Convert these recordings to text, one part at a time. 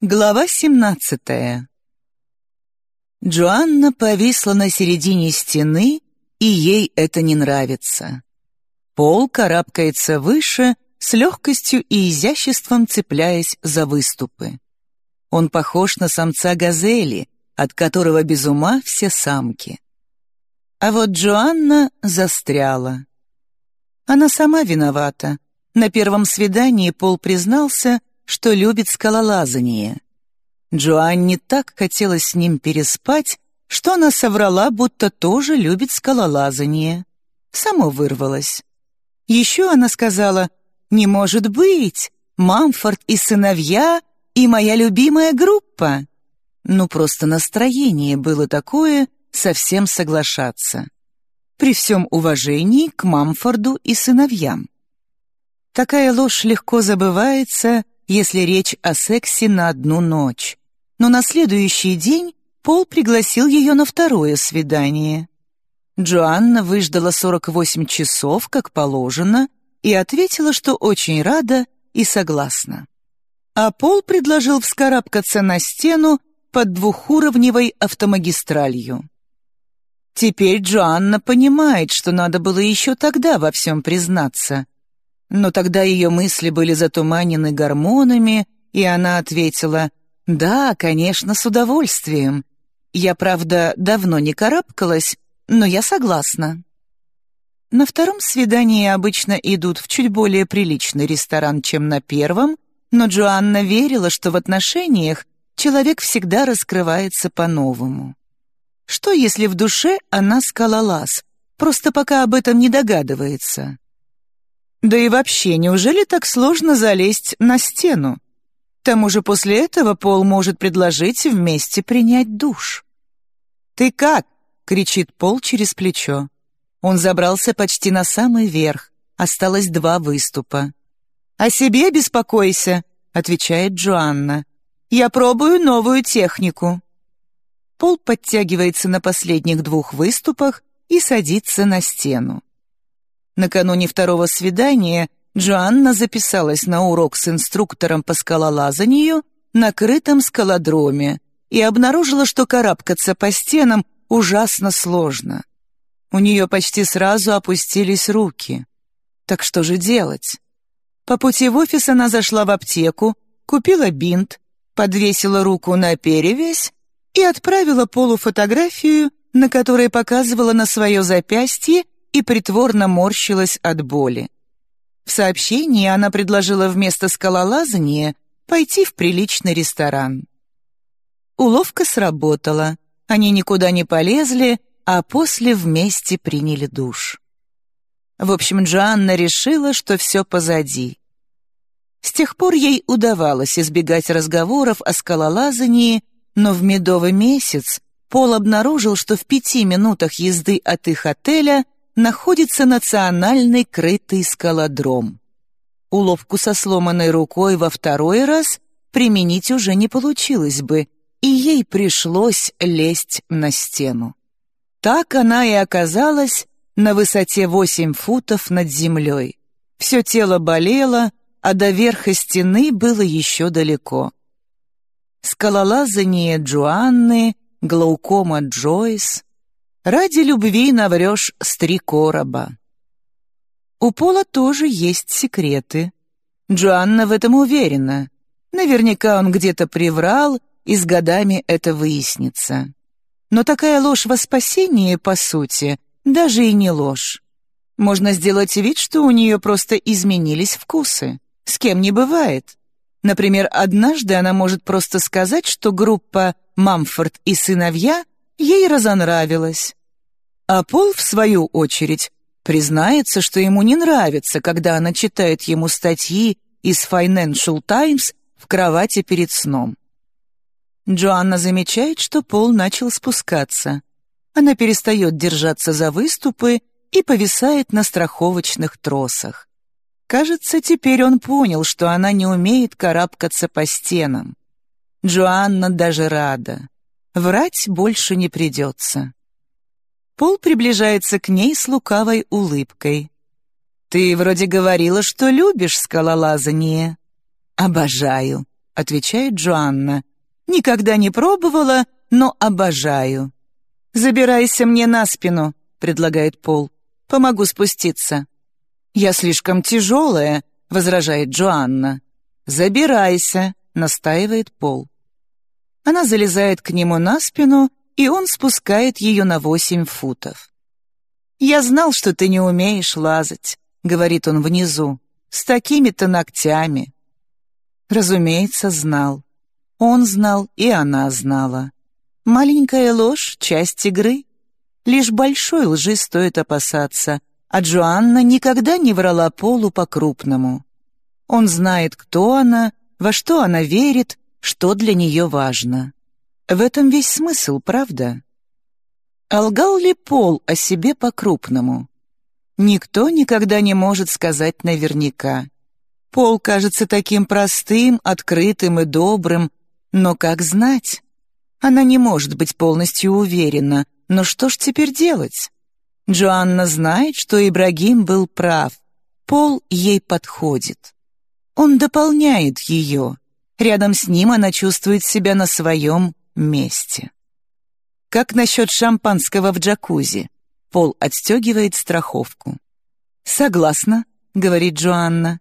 Глава 17 Джоанна повисла на середине стены, и ей это не нравится. Пол карабкается выше, с легкостью и изяществом цепляясь за выступы. Он похож на самца газели, от которого без ума все самки. А вот Джоанна застряла. Она сама виновата. На первом свидании Пол признался, что любит скалолазание. Джоанне так хотелось с ним переспать, что она соврала, будто тоже любит скалолазание. Само вырвалось. Еще она сказала, «Не может быть! Мамфорд и сыновья и моя любимая группа!» Ну, просто настроение было такое, совсем соглашаться. При всем уважении к Мамфорду и сыновьям. Такая ложь легко забывается, если речь о сексе на одну ночь. Но на следующий день Пол пригласил ее на второе свидание. Джоанна выждала 48 часов, как положено, и ответила, что очень рада и согласна. А Пол предложил вскарабкаться на стену под двухуровневой автомагистралью. Теперь Джоанна понимает, что надо было еще тогда во всем признаться — но тогда ее мысли были затуманены гормонами, и она ответила «Да, конечно, с удовольствием. Я, правда, давно не карабкалась, но я согласна». На втором свидании обычно идут в чуть более приличный ресторан, чем на первом, но Джоанна верила, что в отношениях человек всегда раскрывается по-новому. Что, если в душе она скалолаз, просто пока об этом не догадывается? Да и вообще, неужели так сложно залезть на стену? К тому же после этого Пол может предложить вместе принять душ. «Ты как?» — кричит Пол через плечо. Он забрался почти на самый верх, осталось два выступа. «О себе беспокойся», — отвечает Джоанна. «Я пробую новую технику». Пол подтягивается на последних двух выступах и садится на стену. Накануне второго свидания Джоанна записалась на урок с инструктором по скалолазанию на крытом скалодроме и обнаружила, что карабкаться по стенам ужасно сложно. У нее почти сразу опустились руки. Так что же делать? По пути в офис она зашла в аптеку, купила бинт, подвесила руку на перевязь и отправила Полу фотографию, на которой показывала на свое запястье и притворно морщилась от боли. В сообщении она предложила вместо скалолазания пойти в приличный ресторан. Уловка сработала. Они никуда не полезли, а после вместе приняли душ. В общем, Джоанна решила, что все позади. С тех пор ей удавалось избегать разговоров о скалолазании, но в медовый месяц Пол обнаружил, что в пяти минутах езды от их отеля — находится национальный крытый скалодром. Уловку со сломанной рукой во второй раз применить уже не получилось бы, и ей пришлось лезть на стену. Так она и оказалась на высоте 8 футов над землей. Все тело болело, а до верха стены было еще далеко. Скалолазание Джоанны, глаукома Джойс, Ради любви наврешь с три короба. У Пола тоже есть секреты. Джоанна в этом уверена. Наверняка он где-то приврал, и с годами это выяснится. Но такая ложь во спасение, по сути, даже и не ложь. Можно сделать вид, что у нее просто изменились вкусы. С кем не бывает. Например, однажды она может просто сказать, что группа «Мамфорд и сыновья» ей разонравилась. А Пол, в свою очередь, признается, что ему не нравится, когда она читает ему статьи из Financial Times в кровати перед сном. Джоанна замечает, что Пол начал спускаться. Она перестает держаться за выступы и повисает на страховочных тросах. Кажется, теперь он понял, что она не умеет карабкаться по стенам. Джоанна даже рада. Врать больше не придется. Пол приближается к ней с лукавой улыбкой. «Ты вроде говорила, что любишь скалолазание». «Обожаю», — отвечает Джоанна. «Никогда не пробовала, но обожаю». «Забирайся мне на спину», — предлагает Пол. «Помогу спуститься». «Я слишком тяжелая», — возражает Джоанна. «Забирайся», — настаивает Пол. Она залезает к нему на спину, и он спускает ее на восемь футов. «Я знал, что ты не умеешь лазать», — говорит он внизу, — «с такими-то ногтями». Разумеется, знал. Он знал, и она знала. Маленькая ложь — часть игры. Лишь большой лжи стоит опасаться, а Джоанна никогда не врала Полу по-крупному. Он знает, кто она, во что она верит, что для нее важно. В этом весь смысл, правда? А лгал ли Пол о себе по-крупному? Никто никогда не может сказать наверняка. Пол кажется таким простым, открытым и добрым, но как знать? Она не может быть полностью уверена, но что ж теперь делать? Джоанна знает, что Ибрагим был прав. Пол ей подходит. Он дополняет ее. Рядом с ним она чувствует себя на своем месте. Как насчет шампанского в джакузи? Пол отстегивает страховку. «Согласна», — говорит Джоанна.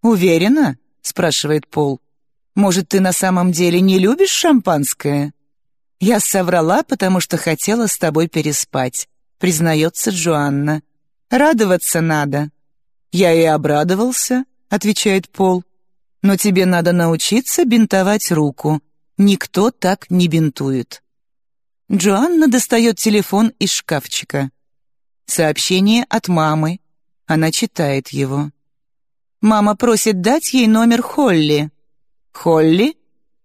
«Уверена?» — спрашивает Пол. «Может, ты на самом деле не любишь шампанское?» «Я соврала, потому что хотела с тобой переспать», — признается Джоанна. «Радоваться надо». «Я и обрадовался», — отвечает Пол. «Но тебе надо научиться бинтовать руку. Никто так не бинтует». Джоанна достает телефон из шкафчика. Сообщение от мамы. Она читает его. Мама просит дать ей номер Холли. Холли?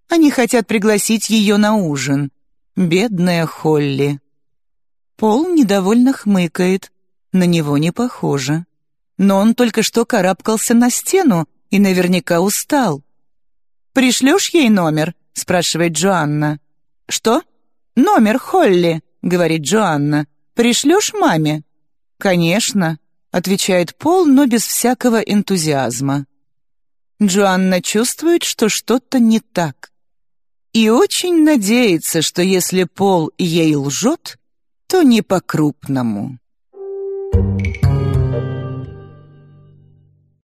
Они хотят пригласить ее на ужин. Бедная Холли. Пол недовольно хмыкает. На него не похоже. Но он только что карабкался на стену и наверняка устал. «Пришлешь ей номер?» — спрашивает Джоанна. «Что?» «Номер Холли», — говорит Джоанна. «Пришлешь маме?» «Конечно», — отвечает Пол, но без всякого энтузиазма. Джоанна чувствует, что что-то не так. И очень надеется, что если Пол ей лжет, то не по-крупному. Thank.